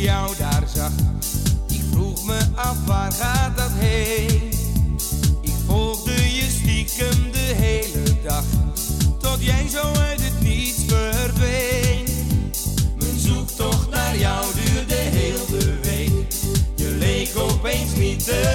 jou daar zag. Ik vroeg me af waar gaat dat heen. Ik volgde je stiekem de hele dag, tot jij zo uit het niets verdween. Mijn zoektocht naar jou duurde heel de week. Je leek opeens niet te